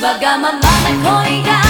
わがままな恋が